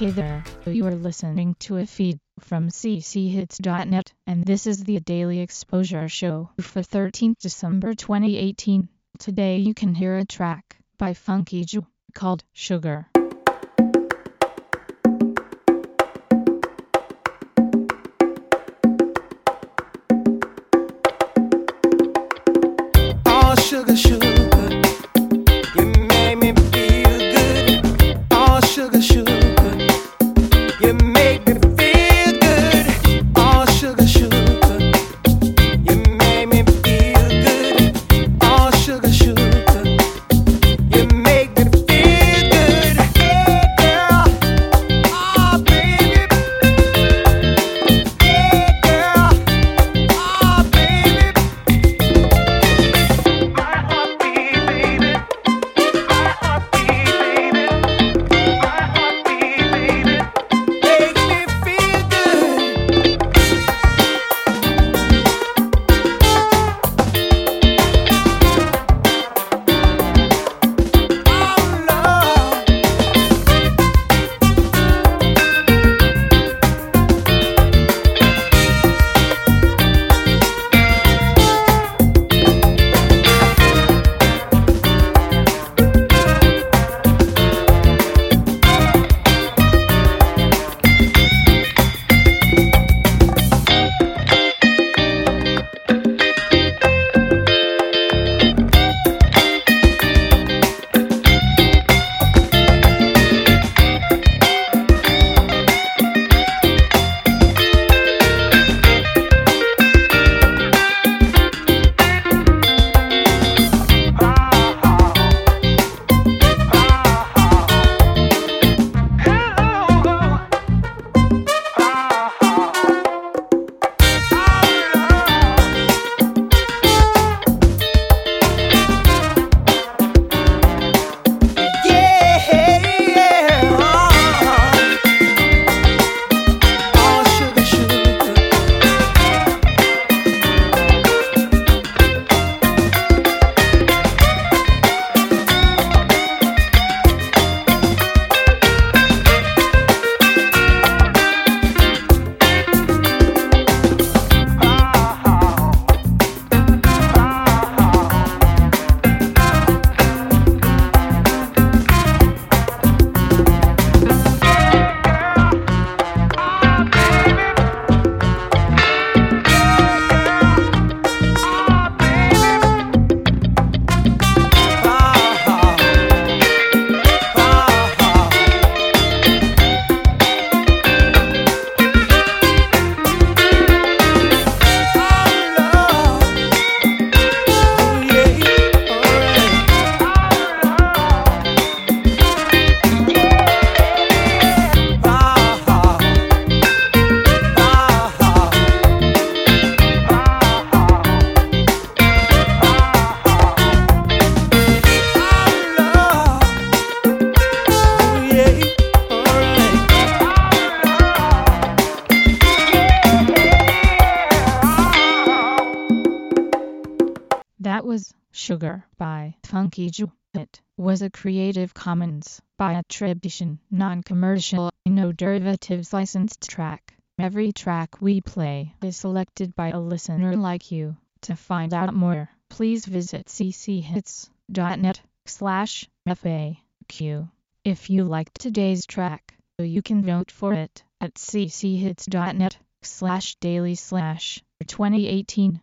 Hey there, you are listening to a feed from cchits.net, and this is the Daily Exposure Show for 13th December 2018. Today you can hear a track by Funky Ju called Sugar. Oh, sugar, sugar. That was Sugar by Funky Ju. It was a Creative Commons by attribution, non-commercial, no derivatives licensed track. Every track we play is selected by a listener like you. To find out more, please visit cchits.net slash FAQ. If you liked today's track, you can vote for it at cchits.net slash daily slash 2018